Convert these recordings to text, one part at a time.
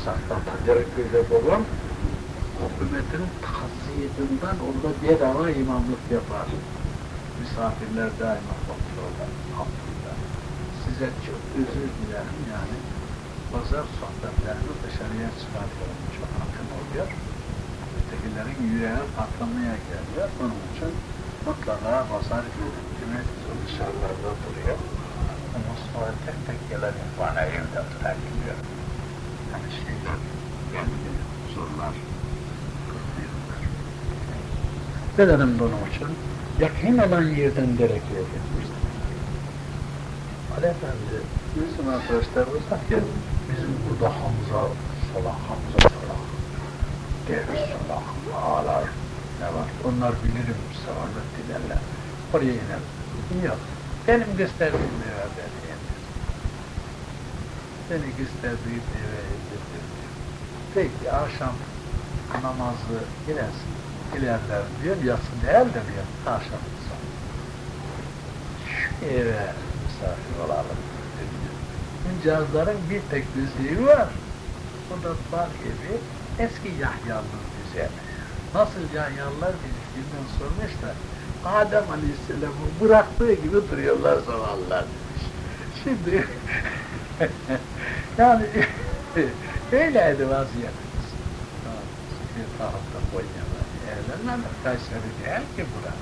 uzaktan Pencereköy'de babam hükümetin taziyetinden orada bedava imamlık yapar. Misafirler daima kontrolda, hakkında. Size çok özür dilerim yani. Pazar sohbetlerini dışarıya çıkartıyorum. Çok akın oluyor. Ötekilerin yüreğe patlamaya geliyor. Onun için mutlaka pazar günü cumartesi dışarılarda duruyor. Ama sonra tek tek gelen bana evde. Yani şeyler gelmiyor, sorular dedim bunun için? Yakın olan yerden gerekiyor. Ali Efendi, bizim arkadaşlarımız da ki bizim burada Hamza, Salah, Hamza, Salah, Devir Salah, Ağlar, ne var? Onlar bilirim, sağırlık dilerler. Oraya iner. Yok. Benim gösterdiğim eve Beni gösterdiğim eve indirdi. Peki akşam namazı ilersin, ilerler diyor, yatsı değil de diyor, akşam sonra. Şu eve misafir olalım diyor. Müncazların bir tek düzlüğü var. O da bal gibi eski Yahyalı'nın düzeni. Nasıl Yahyalılar bildiğinden sormuşlar. Adem Aleyhisselam'ı bıraktığı gibi duruyorlar zavallılar demiş. Şimdi yani öyleydi vaziyetimiz. Bir tarafta Konya'da evlenmem, Kayseri değil ki bura.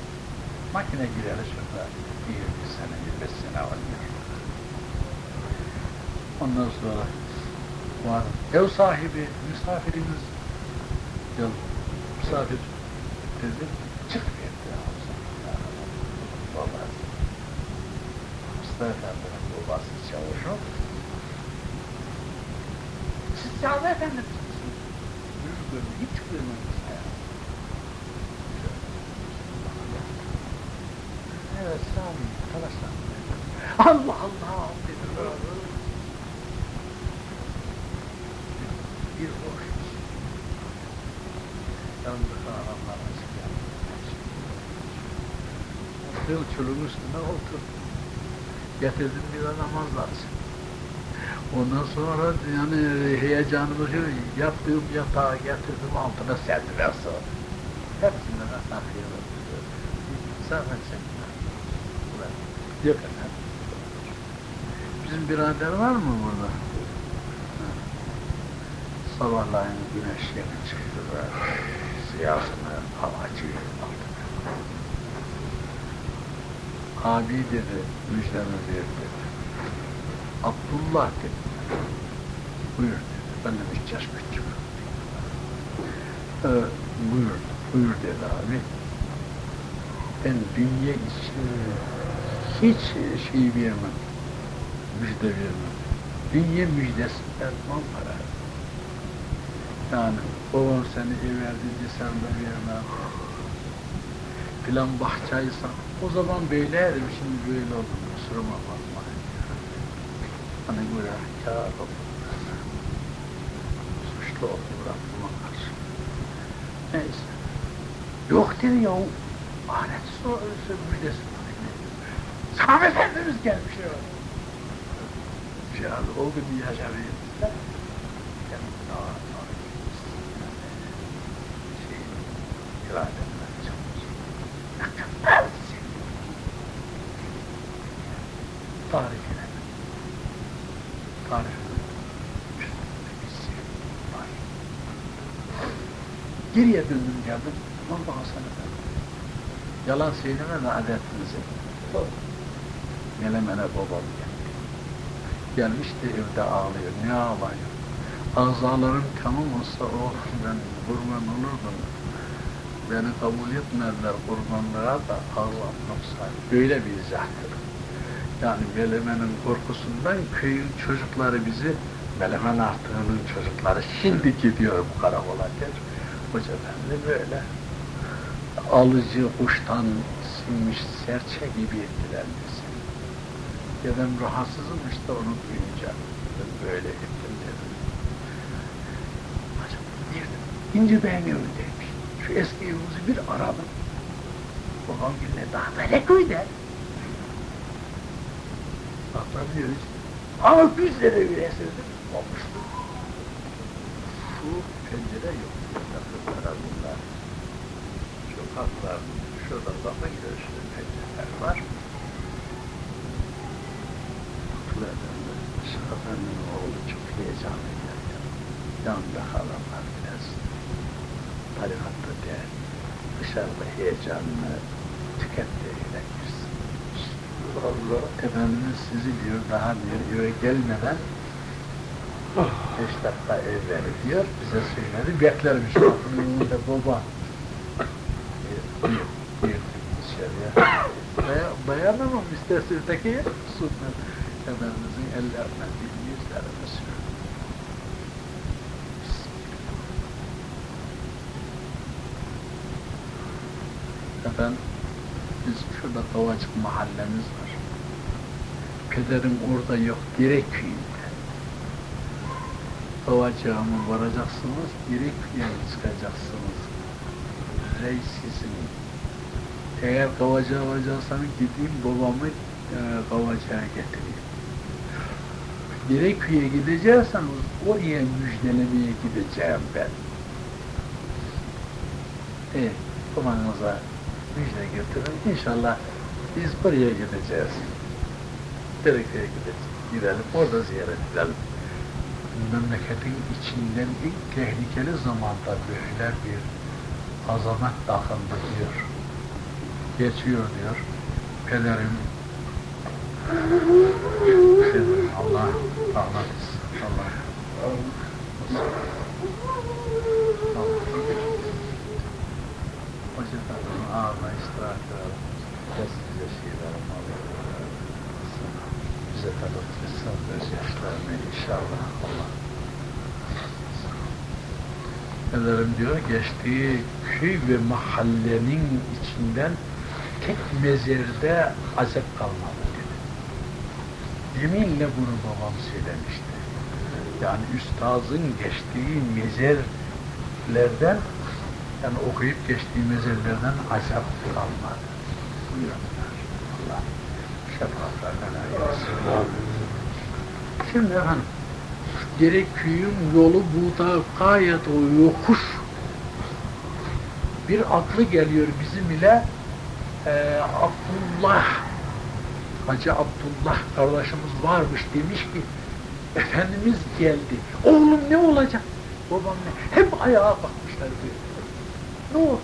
Makine gireli şurada 20 sene, 25 sene oluyor. Ondan sonra var. Ev sahibi, misafirimiz yıl misafir dedi, çık verdi Vallahi Mustafa Efendi'nin babası çavuşu siz Cavit Efendi misiniz? Buyur hiç duymamış Evet, sağ olun, arkadaşlar. Allah Allah dedi. Bir hoş. Yanımda adamlar açık Oturuyor çölün üstüne otur. Getirdim bir de namazlar. Ondan sonra yani heyecanımı yaptığım yatağı getirdim altına serdiler sonra. Hepsinden takıyorum. Zahmet çekme. Yok efendim. Bizim birader var mı burada? Sabahleyin güneş yeni çıktı ve siyasını havacı aldı. Abi dedi, müjdemi ver dedi. Abdullah dedi. Buyur dedi, benden üç yaş küçük. Ee, buyur, buyur dedi abi. Ben dünya için hiç şey vermem, müjde vermem. Dünya müjdesinden man para. Yani babam seni ev verdi desem de vermem. Filan bahçaysan, o zaman böyleydim, şimdi böyle oldum, kusuruma bakma. Hani günahkar oldum. Suçlu karşı. Neyse. Yok dedi ya, ahiret sorusu müjdesi. Sami Efendimiz gelmiş ya. Yani o gün yaşamayız. Yani daha daha şey, irademden çalışır. Ne kadar seviyor. Tarif edemem. Tarif edemem. Bir sevgi var. Geriye döndüm geldim. Allah Hasan Efendi. Yalan söyleme de adetinizi. Melemene babam geldi. Gelmişti evde ağlıyor. Ne ağlıyor? Azalarım tamam olsa oh ben kurban olurdum. Beni kabul etmediler kurbanlığa da ağlamak sahibi. Böyle bir izahtır. Yani Melemen'in korkusundan köyün çocukları bizi Melemen artığının çocukları şimdi gidiyorum karakola der. Hoca efendi böyle alıcı kuştan sinmiş serçe gibi ettiler. Ya ben rahatsızım işte onu duyunca. Böyle ettim dedim. Acaba girdim. İnci Bey'in evindeymiş. Şu eski evimizi bir aradım. Babam gününe daha böyle köyde. Atlamıyoruz. Ama bizlere bir esirdim. Olmuştu. De yok. Kızlara bunlar. Şu haklar, şurada bakın görüşürüz pencereler var. Kutlarında Şafanın oğlu çok heyecanlıydı. Yanında halam var biraz. Tarikatta değil. Dışarıda heyecanını tükettiğiyle girsin. Allah. Efendimiz sizi diyor daha diyor eve gelmeden beş dakika evvel diyor bize söyledi beklermiş kapının da baba bir içeriye Baya, bayanamam isterse öteki sunnet Efendimizin ellerine bir yüzlerine sürüyor. Efendim biz şurada Kavacık mahallemiz var. Pederim orada yok, direkt köyünde. Kavacığa mı varacaksınız, köye mi çıkacaksınız? Reis sizin. Eğer Kavacığa varacaksanız gideyim babamı e, Kavacığa getireyim. Direkt köye gidecekseniz oraya müjdelemeye gideceğim ben. İyi, babanıza müjde getirin. İnşallah biz buraya gideceğiz. Dereköy'e gideceğiz. Gidelim, orada ziyaret edelim. Memleketin içinden ilk tehlikeli zamanda böyle bir azamet dakıldı diyor. Geçiyor diyor. Pederim Pederim Allah rahmet etsin. Allah Hoca kadının ağırına istirahat verelim. Size şeylerim Bize tanıtmışsın gözyaşlarını inşallah Allah. Efendim diyor geçtiği köy ve mahallenin içinden tek mezerde azap kalmadı dedi. Yeminle bunu babam söylemişti. Yani üstazın geçtiği mezerlerden yani okuyup geçtiği mezarlardan azap kalmadı. Buyurunlar. Allah şefaatlerden ayırsın. Şimdi efendim, gerek köyün yolu burada gayet o yokuş. Bir atlı geliyor bizim ile e, Abdullah Hacı Abdullah kardeşimiz varmış demiş ki Efendimiz geldi. Oğlum ne olacak? Babam ne? Hep ayağa bakmışlar böyle. Ne oldu?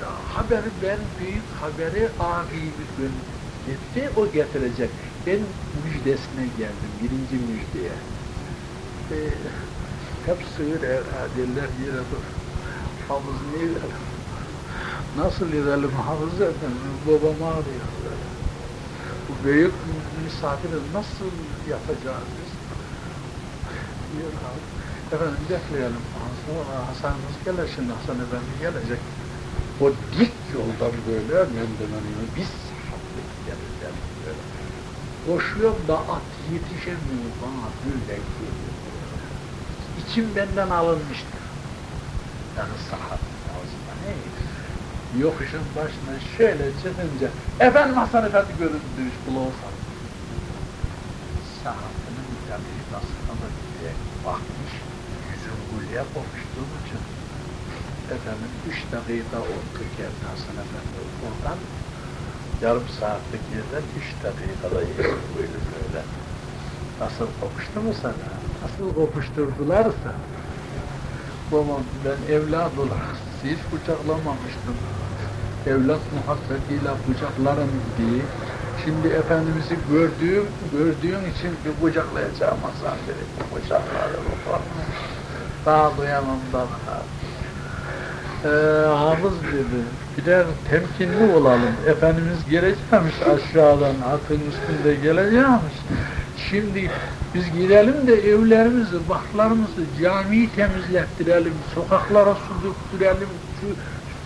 Ya, haberi ben büyük haberi ağabeyimi gönderdi. O getirecek. Ben müjdesine geldim. Birinci müjdeye. Ee, hep sığır derler yere dur. Hafız ne edelim? Nasıl edelim hafız efendim? Babam ağrıyor böyle. Bu büyük misafiri nasıl yapacağız biz? Diyor abi. Efendim bekleyelim. Hasan'ımız gelir şimdi. Hasan Efendi gelecek. O dik yoldan böyle gelirler böyle. Koşuyorum da at yetişemiyor bana böyle geliyor. İçim benden alınmıştı. Yani sahat ağzına ne? Yokuşun başına şöyle çıkınca efendim Hasan Efendi göründü kulağı Sahatının dakikasına da diye bakmış. Yüzüm gülye kokuştuğu için efendim üç dakika oldu geldi Hasan Efendi oradan yarım saatlik yerden üç dakikada yedim böyle böyle. Nasıl kokuştu mu sana? Nasıl kokuşturdularsa babam ben evlat olarak hiç kucaklamamıştım. Evlat muhabbetiyle kucaklarım diye. Şimdi Efendimiz'i gördüğüm, gördüğün için bir kucaklayacağım Hasan dedi. Kucaklarım. Daha duyamam daha. Ee, hafız dedi, birer temkinli olalım. Efendimiz geleceğimiş aşağıdan, atın üstünde geleceğimiş. Şimdi biz gidelim de evlerimizi, baklarımızı, camiyi temizlettirelim, sokaklara su döktürelim,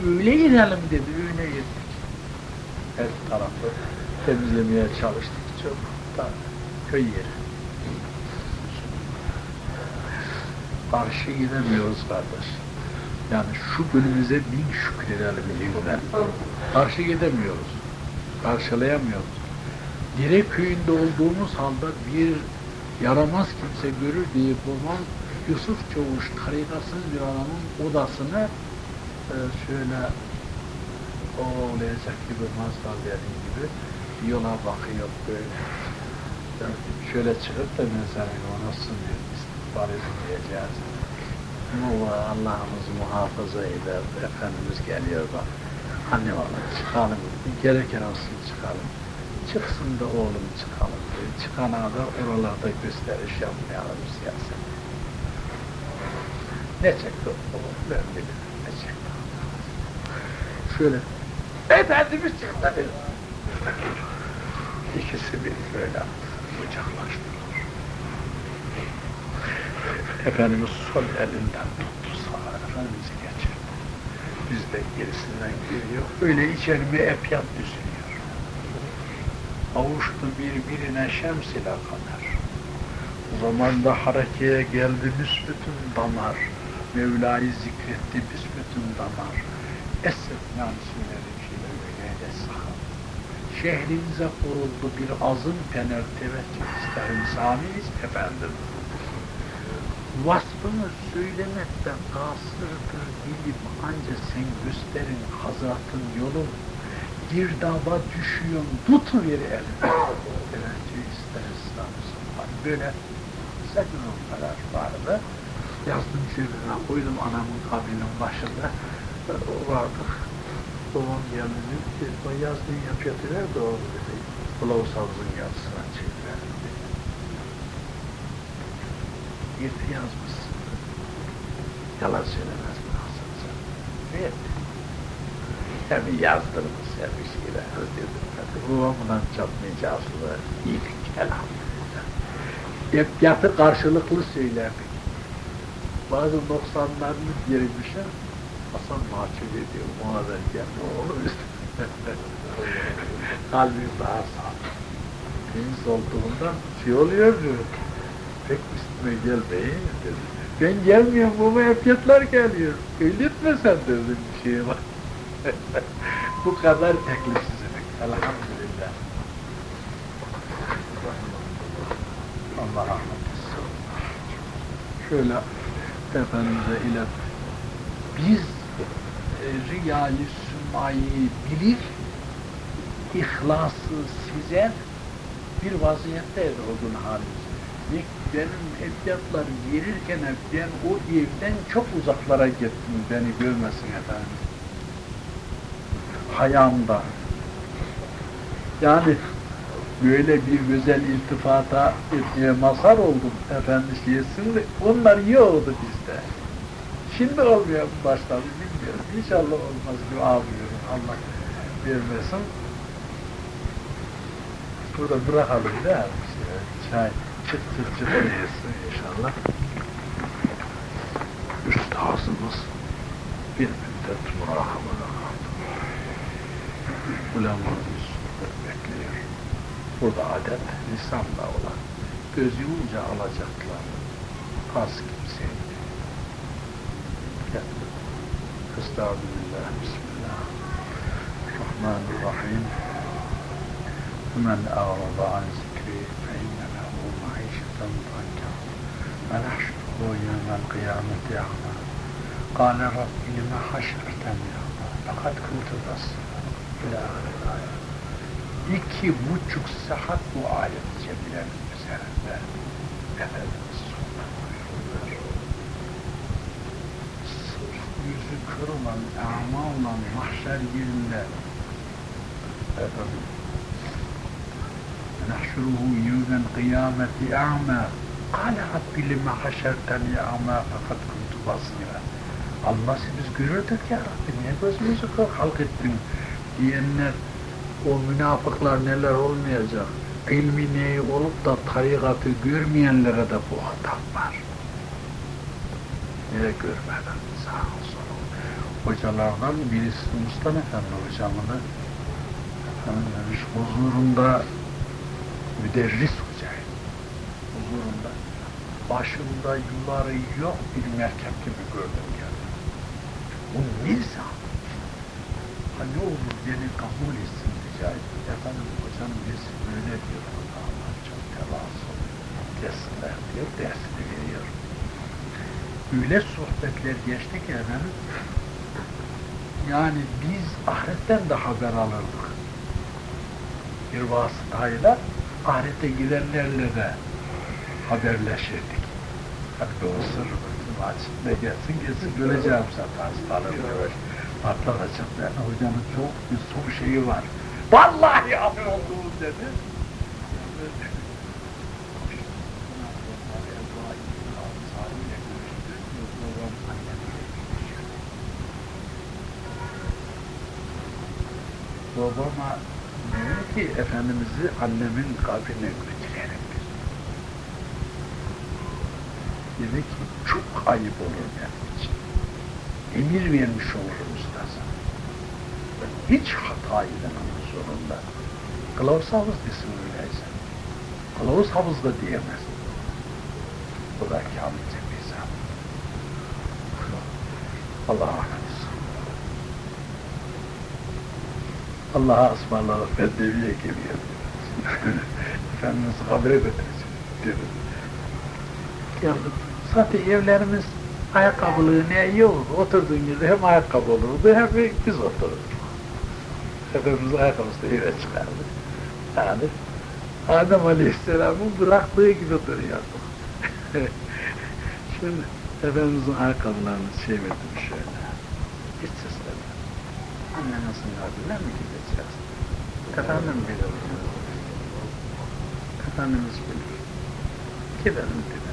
öyle gidelim dedi, öyle gittik. Her tarafı temizlemeye çalıştık çok da köy yeri. Karşı gidemiyoruz kardeş. Yani şu günümüze bin şükredelim diyorlar. Karşı gidemiyoruz. Karşılayamıyoruz. Direk köyünde olduğumuz halde bir yaramaz kimse görür diye babam Yusuf Çavuş tarikasız bir adamın odasını e, şöyle o olacak gibi mazhar dediği gibi yola bakıyor böyle. Yani şöyle çıkıp da mesela o nasıl bir istikbal edilmeyeceğiz. Allah'ımız muhafaza eder. Efendimiz geliyor bak. Anne valla çıkalım. Gereken olsun çıkalım. Çıksın da oğlum çıkalım. diyor. Çıkana da oralarda gösteriş yapmayalım siyaset. Ne çekti o? Ben bilirim. Ne çekti? Şöyle. Efendimiz çıktı dedi. İkisi bir böyle bıçaklaştılar. Efendimiz sol elinden tuttu sağ Efendimiz'i geçirdi. Biz de gerisinden giriyor. Öyle içerime epyat düzülüyor. Avuştu birbirine şems ile kamer. O zaman da harekeye geldi büsbütün damar. Mevla'yı zikretti büsbütün damar. Esef şeyler öyle sakın. Şehrinize kuruldu bir azın pener teveccüh isterim samiyiz efendim. Vasfını söylemekten kasırdır dilim ancak sen gösterin hazatın yolun. Girdaba düşüyorsun, tutuver elini. Teveccüh isteriz samiyiz. Böyle sakın kadar vardı. Yazdım cebime, koydum anamın kabrinin başında. O vardı. Babam geldi o yazdığın yapıyatı nerede oğlum dedi. Kılavuz Havuz'un yazısına çevirelim dedi. Girdi yazmışsın. Yalan söylemez mi Hasan sen? Evet. Hem yazdırmış hem bir şeyler dedim. Hadi babamdan çatmayacağız da iyilik elhamdülillah. Yapyatı karşılıklı söylerdik. Bazı noksanlarını girmişim. Hasan mahcup ediyor, muhaber gelme oğlum Kalbim daha sağlam. Temiz olduğundan şey oluyor diyor. Pek üstüme gelmeyin dedi. Ben gelmiyorum, baba yapyatlar geliyor. Öyle etme sen dedim bir şeye bak. Bu kadar teklifsizlik. Elhamdülillah. Allah rahmet etsin. Şöyle Efendimiz'e ile biz e, riyayı sümmayı bilir, ihlası size bir vaziyetteydi o gün halimiz. Benim evlatlar verirken ben o evden çok uzaklara gittim beni görmesin efendim. Hayamda. Yani böyle bir güzel iltifata etmeye mazhar oldum efendisi yesin de onlar yoktu bizde. Şimdi olmuyor mu başladı bilmiyorum. İnşallah olmaz dua ediyorum. Allah vermesin. Burada bırakalım değil mi? Çay çıt çıt çıt yesin inşallah. Üstazımız bir müddet murakamada kaldı. Ulemamız bekliyor. Burada adet lisanla olan, göz yumunca alacaklar. Az kimseydi. Estağfirullah, Bismillah. Rahmanirrahim. Men a'rada an zikri Ve nahşuhu yevmel kıyameti a'ma. Kâle Rabbi lime haşerteni a'ma. Fakat kuntu basira. İlâ ahir ayet. İki buçuk saat bu ayet cemilenin üzerinde Efendimiz. Sırf yüzü kör olan, ama olan mahşer yerinde efendim نحشره يوم القيامة أعمى قال رب لما حشرتني أعمى فقد كنت بصيرا Allah biz görürdük ya Rabbi niye gözümüzü kör halk ettin diyenler o münafıklar neler olmayacak ilmi neyi olup da tarikatı görmeyenlere de bu hatap var. Niye görmeden sağ olsun. Hocalardan birisi Mustafa Efendi hocamını efendim demiş huzurunda müderris hocayım. Huzurunda başında yuları yok bir merkep gibi gördüm yani. O ne zahmet. Ne olur beni kabul etsin rica ettim. Efendim hocam birisi böyle diyor. Allah çok tevazu. Gelsinler diyor, dersini veriyor. Öyle sohbetler geçti ki efendim, yani biz ahiretten de haber alırdık. Bir vasıtayla ahirete gidenlerle de haberleşirdik. Hadi be o sırrımızın açıkta gelsin gelsin göreceğim zaten hastalığı. Patlatacak yani hocanın çok bir son şeyi var. Vallahi abi olduğum dedi. Babama ki Efendimiz'i annemin kabrine götürelim biz. Dedi ki çok ayıp olur benim için. Emir vermiş olurum ustaza. Ben hiç hata edemem zorunda. Kılavuz havuz desin öyleyse. Kılavuz havuz da diyemez. Bu da kamilce bir zat. Allah'a Allah'a ısmarladık ben deviye geliyorum. Efendimiz habere götürecek. diyor. Ya zaten evlerimiz ayakkabılığı ne iyi olur. Oturduğun yerde hem ayakkabı olurdu hem biz otururduk. Efendimiz ayakkabısı eve çıkardı. Yani Adem Aleyhisselam'ın bıraktığı gibi duruyorduk. Şimdi Efendimizin ayakkabılarını çevirdim şöyle. Hiç seslenmedim. Adıyla mı gideceğiz? Efendim bilir. Efendimiz bilir. Gidelim dedi.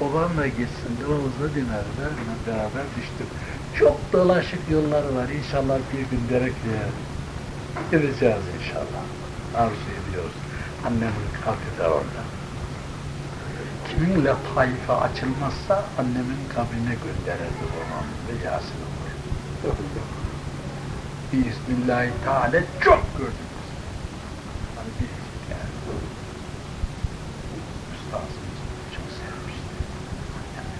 Babamla gitsin, Yavuz'la dinlerler, beraber düştük. Çok dolaşık yolları var, inşallah bir gün Derekli'ye gideceğiz inşallah. Arzu ediyoruz. Annemin kabri de orada. Kimin lataife açılmazsa annemin kabrine gönderirdi babam ve Yasin olur. Bismillahi Teala çok gördük. Hani bir yani. Üstazımız çok sevmişti. Yani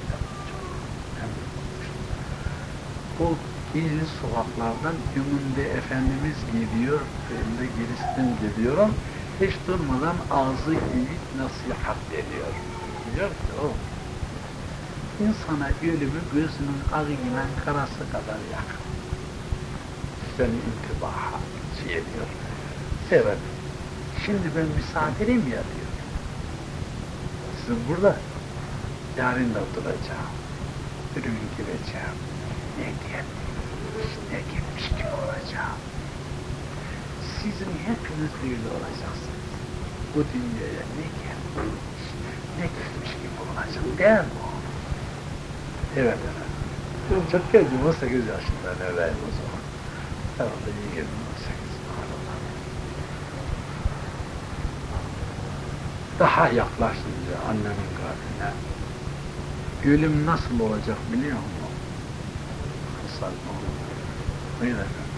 kitap çok memnun olmuştu. Bu gizli sokaklardan önünde Efendimiz gidiyor, ben de gerisinden gidiyorum. Hiç durmadan ağzı gibi nasihat ediyor. Diyor ki o insana ölümü gözünün ağıyla karası kadar yakın beni intibaha şey ediyor. Şimdi ben misafirim ya diyor. Sizin burada yarın da oturacağım. Bir gün gireceğim. Ne gelmiş, ne gelmiş gibi olacağım. Sizin hepiniz böyle olacaksınız. Bu dünyaya ne gelmiş, ne gelmiş gibi olacak değil mi? Evet efendim. Çok gencim, 18 yaşında neredeyim o zaman. Herhalde 28 arada. Daha yaklaşınca annemin kabrine ölüm nasıl olacak biliyor musun? Öyle efendim.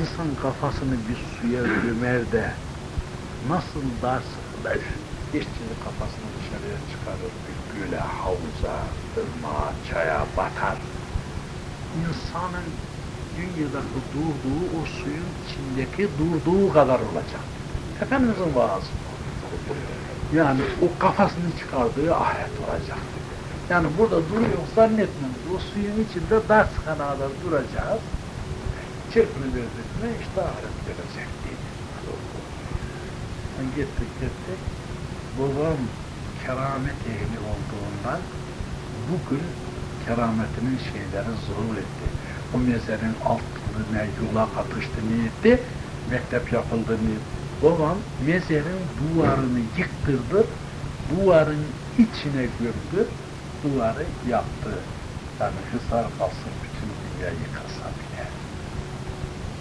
İnsan kafasını bir suya gömer de nasıl dar sıkılır, işçinin kafasını dışarıya çıkarır, bir göle, havuza, ırmağa, çaya batar. İnsanın dünyadaki durduğu o suyun içindeki durduğu kadar olacak. Efendimizin vaazı. Yani o kafasını çıkardığı ahiret olacak. Yani burada duruyor zannetmemiz. O suyun içinde ders kadar duracağız. Çırpını verdik mi işte ahiret gelecek diye. Gittik gittik. Babam keramet ehli olduğundan bugün kerametinin şeyleri zuhur etti o mezarın altına yola katıştı niyetti, mektep yapıldı niyetti. Babam mezarın duvarını yıktırdı, duvarın içine gördü, duvarı yaptı. Yani hısar kalsın bütün dünya yıkılsa bile.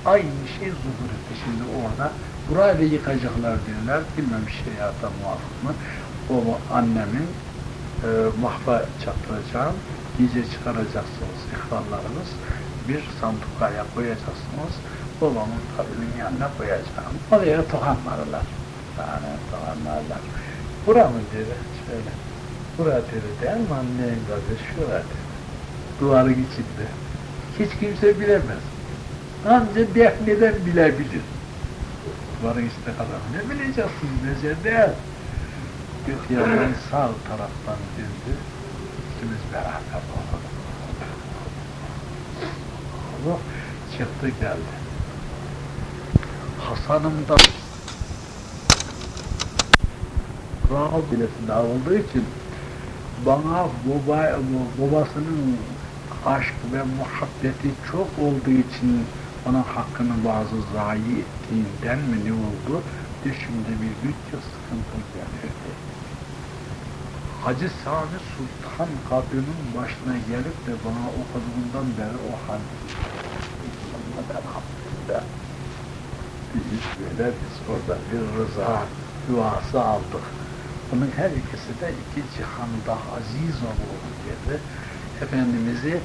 Aynı şey zuhur etti şimdi orada. Burayı da yıkacaklar diyorlar, bilmem şeriata muafık mı. O annemin e, mahva çatıracağım, gece çıkaracaksınız ihvanlarınız bir sandukaya koyacaksınız. Babamın kabinin yanına koyacağım. Oraya tokanlarlar. Yani tokanlarlar. Bura mı dedi? Şöyle. Bura dedi değil mi annenin kabri? Şura dedi. Duvarın içinde. Hiç kimse bilemez. Ancak defneden bilebilir. Duvarın içinde kadar ne bileceksin mezar değil. Yandan sağ taraftan girdi. İkimiz beraber okuduk. Allah çıktı geldi. Hasan'ım da Rahat bilesinde olduğu için bana baba, babasının aşk ve muhabbeti çok olduğu için onun hakkını bazı zayi ettiğinden mi ne oldu? Şimdi bir bütçe sıkıntı gelirdi. Hacı Sami Sultan kadının başına gelip de bana okuduğundan beri o elhamdülillah biz böyle biz orada bir rıza duası aldık. Bunun her ikisi de iki cihanda aziz olur dedi. Efendimiz'i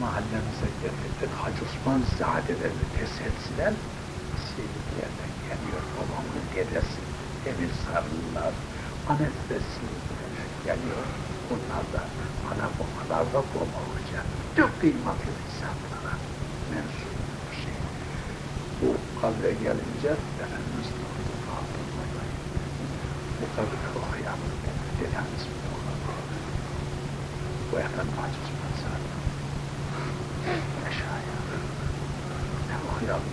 mahallemize getirdik. Hacı Osman Zadeleri teselsilen Seyitlerden geliyor. Babamın dedesi Emir Sarılılar, Anetbesi geliyor. Bunlar da ana babalar da baba hoca. Çok kıymetli insanlara mensup bir şey. Bu kabre gelince Efendimiz durdu Fatıma'da. Bu okuyalım dedi. Dedemiz mi Bu efendim Osman Zadeleri. Aşağıya. Ne okuyalım.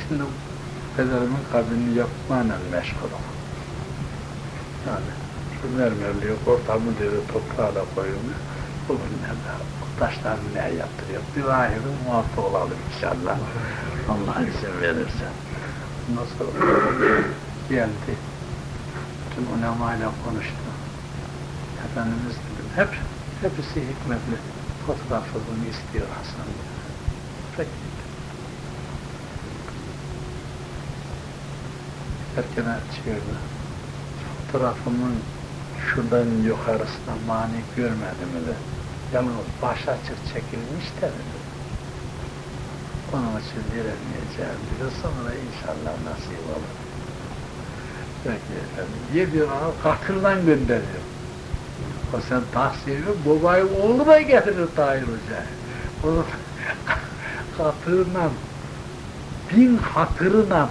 Şimdi pederimin kabrini yapmayla meşgulum. Yani şu mermerliği ortamı dedi toprağla koyumu. Bugünlerde taşlar ne yaptırıyor? Bir ahirin muhatı olalım inşallah. Allah izin verirse. Sonra geldi. Tüm ulemayla konuştu. Efendimiz dedim, hep, hepsi hikmetli. Fotoğrafını istiyor Hasan. Peki. erkene çığırdı. Fotoğrafımın şuradan yukarısına mani görmedim de. Yalnız baş açık çekilmiş de dedi. Onun için veremeyeceğim dedi. Sonra inşallah nasip olur. Peki efendim. Yedi al katırdan gönderiyor. O sen tahsili babayı oğlu da getirir Tahir Hoca. Onun katırla bin hatırına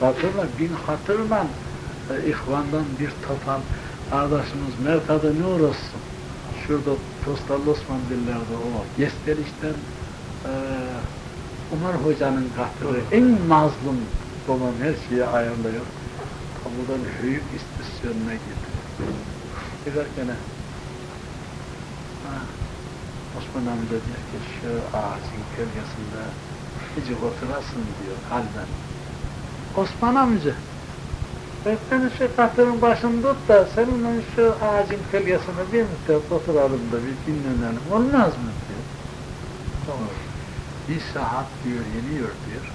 hatırla, bin hatırla e, ihvandan bir topan kardeşimiz Merkad'a ne uğraşsın? Şurada Postalı Osman dillerdi o. Gestelişten e, Umar Hoca'nın katırı en mazlum babam her şeyi ayarlıyor. Buradan büyük istasyonuna gitti. Giderken ha, Osman amca diyor ki şu ağacın gölgesinde hiç oturasın diyor halden. Osman amca, ben seni şu katırın başını tut da seninle şu ağacın kölgesine bir müddet oturalım da bir dinlenelim. Olmaz mı diyor. Tamam. Bir saat diyor yeniyor diyor.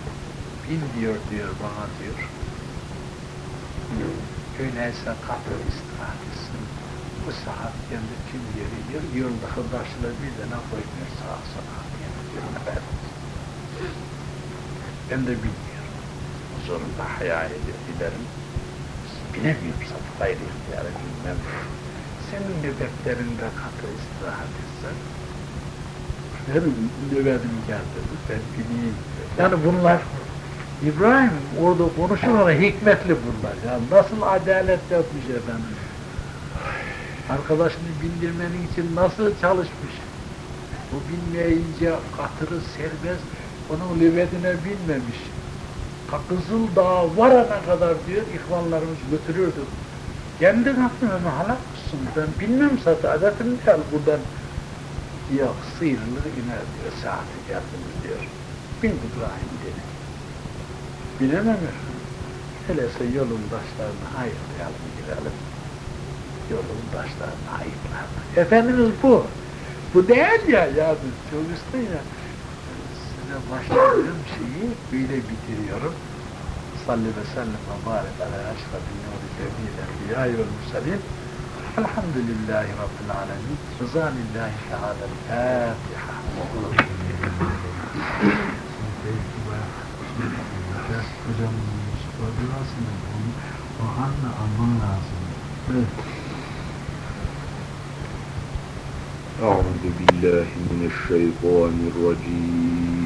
Bin diyor diyor bana diyor. Öyleyse katır istirahat etsin. Bu saat kendi kim yeri yer, yoldaşı başına bir tane koymuyor sağa sola diyor. Ben, ben de bilmiyorum. Zorunda hayal ediyor, giderim. Bilemiyorum zaten, gayrı ihtiyarı bilmem. Senin nöbetlerinde katır istirahat etsen, benim nöbetim geldi, ben bileyim. Yani bunlar İbrahim orada konuşurlar hikmetli bunlar. Ya nasıl adalet yapmış efendim. Arkadaşını bindirmenin için nasıl çalışmış. Bu bilmeyince katırı serbest, onun lüvetine binmemiş. Kızıl Dağı varana kadar diyor, ihvanlarımız götürürdü. Kendi katına halak mısın? Ben bilmem zaten, adetim gel buradan. Yok, sıyrılır iner diyor, saati geldim diyor. Bin İbrahim dedi. Bilemem Helese yolun taşlarını ayıklayalım girelim. Yolun taşlarını ayıklayalım. Efendimiz bu. Bu değil ya, ya çok üstün ya Size başladığım şeyi böyle bitiriyorum. Salli ve sellem ve barik ala eşrafin nuri cemil enbiya'i vel mursalin. Elhamdülillahi Rabbil alemin. Rıza lillahi teala'l-Fatiha. hocamın sorgulasını onu o anla alman lazım. Evet. أعوذ بالله من الشيطان الرجيم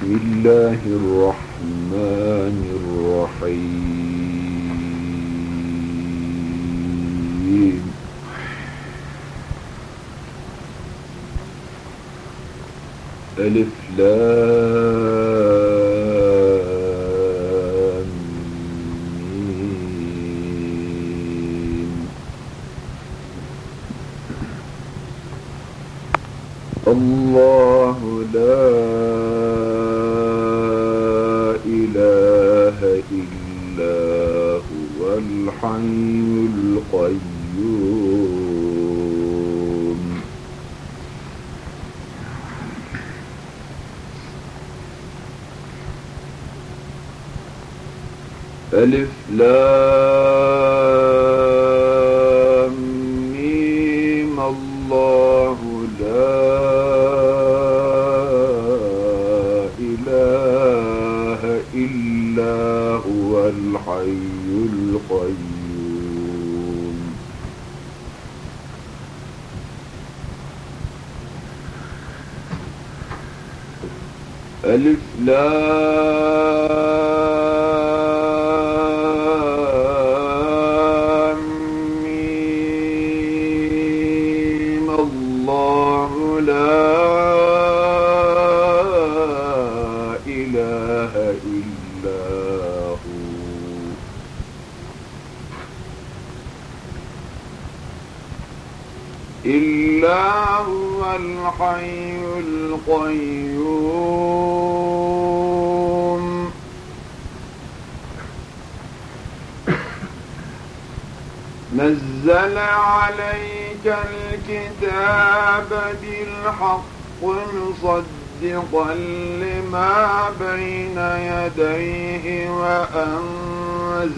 بسم الله الرحمن الرحيم. ألف لام الله لا الحي القيوم. ألف لام. ألف لام.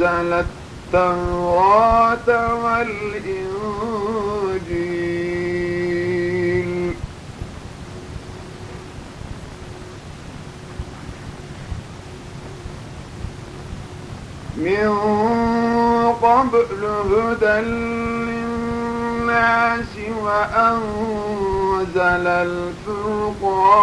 وأنزل التوراة والإنجيل. من قبل هدى للناس وأنزل الفرقان.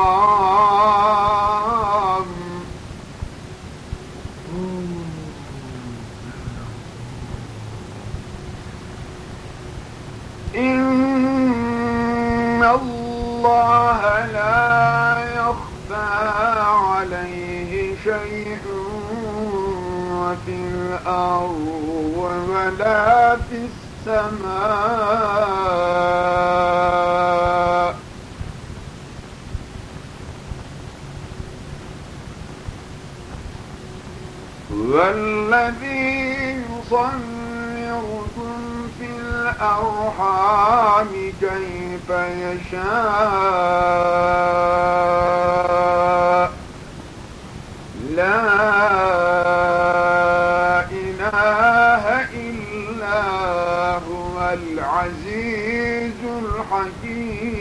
الأرض ولا في السماء والذي يصوركم في الأرحام كيف يشاء هو العزيز الحكيم.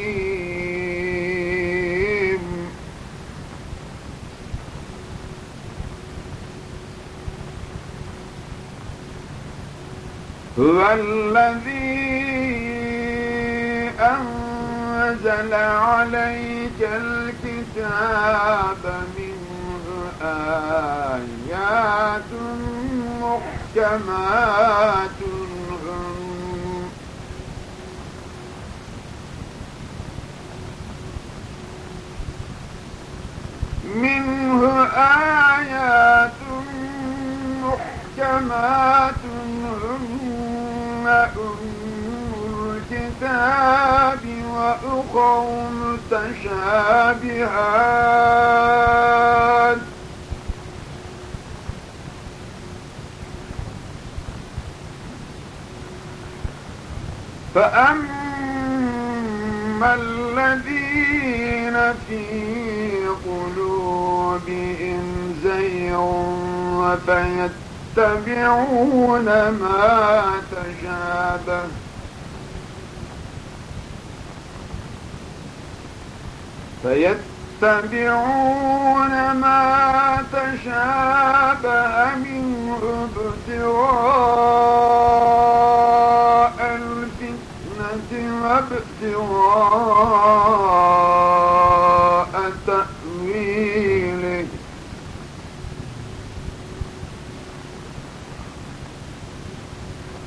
هو الذي أنزل عليك الكتاب منه آيات محكمات هن منه آيات محكمات هن أم الكتاب وأخر متشابهات. فأما الذين في قلوبهم زيغ فيتبعون ما تشابه فيتبعون ما تشابه منه ابتغاء وابتغاء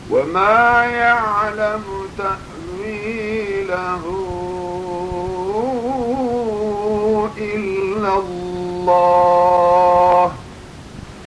وما يعلم تأويله إلا الله.